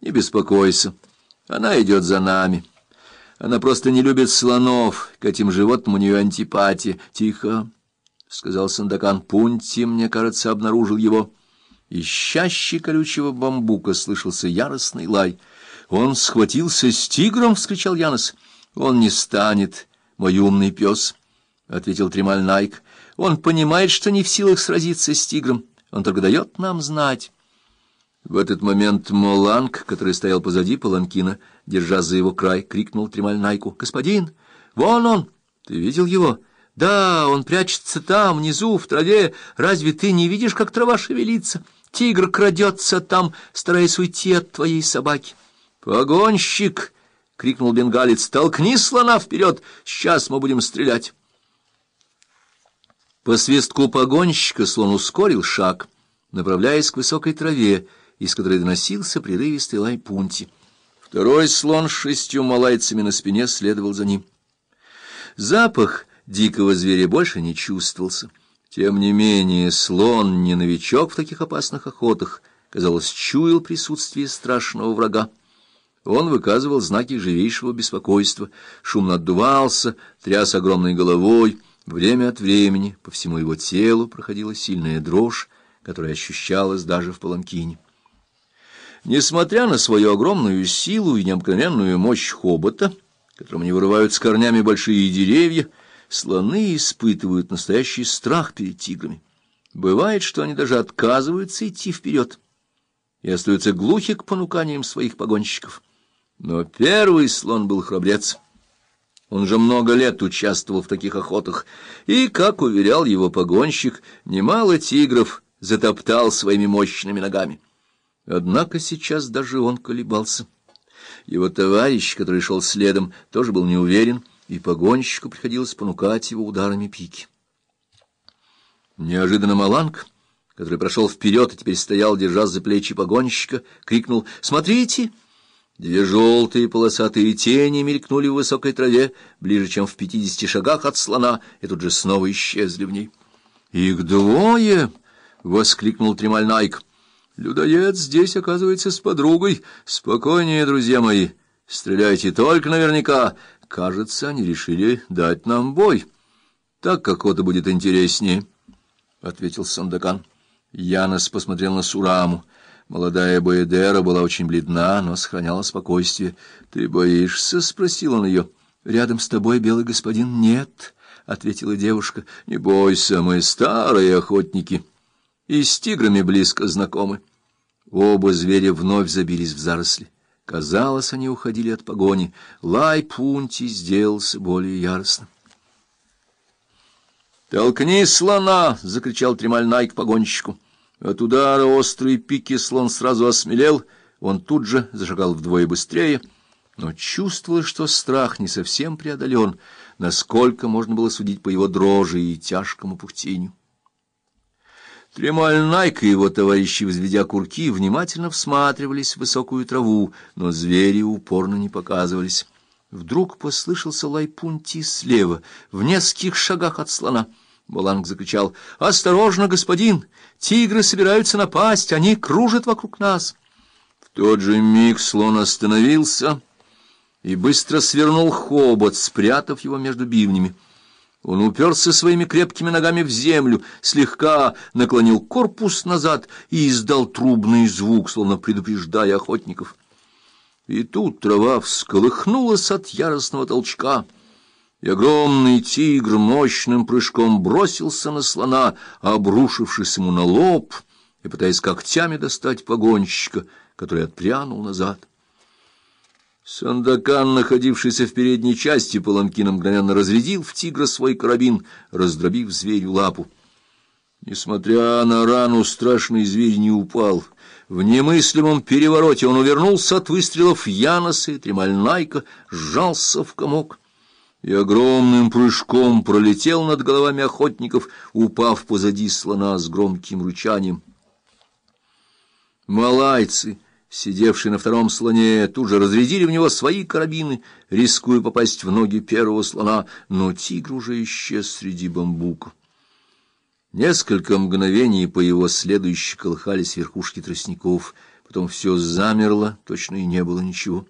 Не беспокойся, она идет за нами. Она просто не любит слонов, к этим животным у нее антипатия. Тихо, — сказал Сандакан. Пунти, мне кажется, обнаружил его. Из чащи колючего бамбука слышался яростный лай. Он схватился с тигром, — вскричал Янос. Он не станет, мой умный пес, — ответил Тремаль Найк. Он понимает, что не в силах сразиться с тигром. Он только дает нам знать. В этот момент Моланг, который стоял позади Паланкина, держа за его край, крикнул Тремаль Найку. «Господин, вон он! Ты видел его?» «Да, он прячется там, внизу, в траве. Разве ты не видишь, как трава шевелится? Тигр крадется там, стараясь уйти от твоей собаки». «Погонщик!» — крикнул бенгалец. «Толкни слона вперед! Сейчас мы будем стрелять!» По свистку погонщика слон ускорил шаг, направляясь к высокой траве, из которой доносился прерывистый лай пунти. Второй слон с шестью малайцами на спине следовал за ним. Запах дикого зверя больше не чувствовался. Тем не менее, слон, не новичок в таких опасных охотах, казалось, чуял присутствие страшного врага. Он выказывал знаки живейшего беспокойства, шумно отдувался, тряс огромной головой. Время от времени по всему его телу проходила сильная дрожь, которая ощущалась даже в паланкине. Несмотря на свою огромную силу и необыкновенную мощь хобота, которым вырывают с корнями большие деревья, слоны испытывают настоящий страх перед тиграми. Бывает, что они даже отказываются идти вперед и остаются глухи к понуканиям своих погонщиков. Но первый слон был храбрец. Он же много лет участвовал в таких охотах, и, как уверял его погонщик, немало тигров затоптал своими мощными ногами. Однако сейчас даже он колебался. Его товарищ, который шел следом, тоже был неуверен, и погонщику приходилось понукать его ударами пики. Неожиданно Маланг, который прошел вперед и теперь стоял, держа за плечи погонщика, крикнул «Смотрите!» Две желтые полосатые тени мелькнули в высокой траве, ближе, чем в пятидесяти шагах от слона, и тут же снова исчезли в ней. «Их двое!» — воскликнул Тремаль Найк. Людоед здесь, оказывается, с подругой. Спокойнее, друзья мои. Стреляйте только наверняка. Кажется, они решили дать нам бой. Так как это будет интереснее, — ответил Сандакан. Янос посмотрел на Сураму. Молодая Боедера была очень бледна, но сохраняла спокойствие. — Ты боишься? — спросил он ее. — Рядом с тобой, белый господин, нет, — ответила девушка. — Не бойся, мы старые охотники и с тиграми близко знакомы. Оба зверя вновь забились в заросли. Казалось, они уходили от погони. Лай Пунти сделался более яростным. «Толкни слона!» — закричал Тремаль Найк погонщику. От удара острой пики слон сразу осмелел, он тут же зашагал вдвое быстрее, но чувствовал, что страх не совсем преодолен, насколько можно было судить по его дрожи и тяжкому пухтению. Тремаль Найк и его товарищи, взведя курки, внимательно всматривались в высокую траву, но звери упорно не показывались. Вдруг послышался лайпунти слева, в нескольких шагах от слона. Баланг закричал «Осторожно, господин! Тигры собираются напасть, они кружат вокруг нас!» В тот же миг слон остановился и быстро свернул хобот, спрятав его между бивнями. Он уперся своими крепкими ногами в землю, слегка наклонил корпус назад и издал трубный звук, словно предупреждая охотников. И тут трава всколыхнулась от яростного толчка, и огромный тигр мощным прыжком бросился на слона, обрушившись ему на лоб и пытаясь когтями достать погонщика, который отпрянул назад. Сандакан, находившийся в передней части паланкина, мгновенно разрядил в тигра свой карабин, раздробив зверю лапу. Несмотря на рану, страшный зверь не упал. В немыслимом перевороте он увернулся от выстрелов Яноса и Тремальнайка, сжался в комок и огромным прыжком пролетел над головами охотников, упав позади слона с громким рычанием. Малайцы сидевшие на втором слоне, тут же разрядили в него свои карабины, рискуя попасть в ноги первого слона, но тигр уже исчез среди бамбука. Несколько мгновений по его следующей колыхались верхушки тростников, Потом все замерло, точно и не было ничего.